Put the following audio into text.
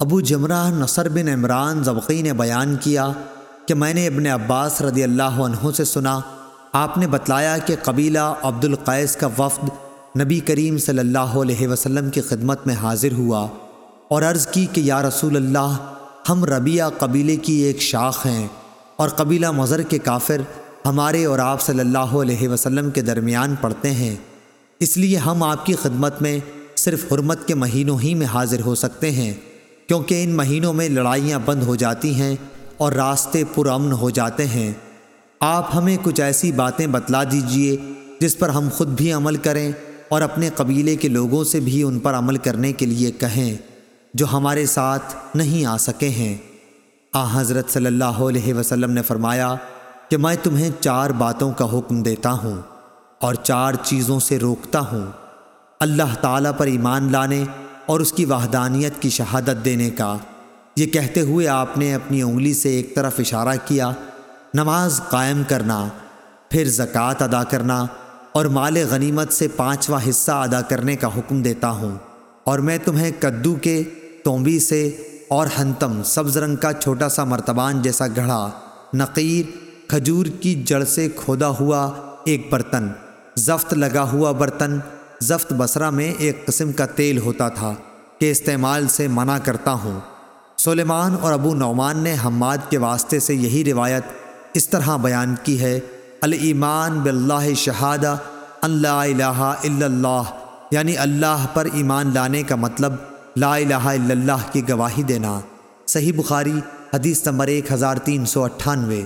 ابو جمرہ نصر بن عمران زبقی نے بیان کیا کہ میں نے ابن عباس رضی اللہ عنہ سے سنا، آپ نے بتلایا کہ قبیلہ عبد القیس کا وفد نبی کریم صلی اللہ علیہ وسلم کی خدمت میں حاضر ہوا اور عرض کی کہ یا رسول اللہ، ہم ربیہ قبیلے کی ایک شاخ ہیں اور قبیلہ مظر کے کافر ہمارے اور آپ صلی اللہ علیہ وسلم کے درمیان پڑھتے ہیں۔ اس لیے ہم آپ کی خدمت میں صرف حرمت کے مہینوں ہی میں حاضر ہو سکتے ہیں۔ کیونکہ ان مہینوں میں لڑائیاں بند ہو جاتی ہیں اور راستے پرامن ہو جاتے ہیں۔ آپ ہمیں کچھ ایسی باتیں بتلا دیجیے جس پر ہم خود بھی عمل کریں اور اپنے قبیلے کے لوگوں سے بھی ان پر عمل کرنے کے لیے کہیں جو ہمارے ساتھ نہیں آ سکے ہیں۔ آ، حضرت صلی اللہ علیہ وسلم نے فرمایا کہ میں تمہیں چار باتوں کا حکم دیتا ہوں اور چار چیزوں سے روکتا ہوں۔ اللہ تعالیٰ پر ایمان لانے اور اس کی وحدانیت کی شہادت دینے کا۔ یہ کہتے ہوئے آپ نے اپنی انگلی سے ایک طرف اشارہ کیا، نماز قائم کرنا، پھر زکوٰۃ ادا کرنا، اور مال غنیمت سے پانچواں حصہ ادا کرنے کا حکم دیتا ہوں۔ اور میں تمہیں کدو کے، تومبی سے، اور ہنتم، سبز رنگ کا چھوٹا سا مرتبان جیسا گھڑا، نقیر، کھجور کی جڑ سے کھودا ہوا ایک برتن، زفت لگا ہوا برتن زفت بسرا میں ایک قسم کا تیل ہوتا تھا کہ استعمال سے منع کرتا ہوں۔ سلیمان اور ابو نعمان نے حماد کے واسطے سے یہی روایت اس طرح بیان کی ہے، الایمان باللہ شہادہ اللہ الہ الا اللہ یعنی اللہ پر ایمان لانے کا مطلب لا الہ الا اللہ کی گواہی دینا۔ صحیح بخاری، حدیث نمبر ایک ہزار تین سو اٹھانوے۔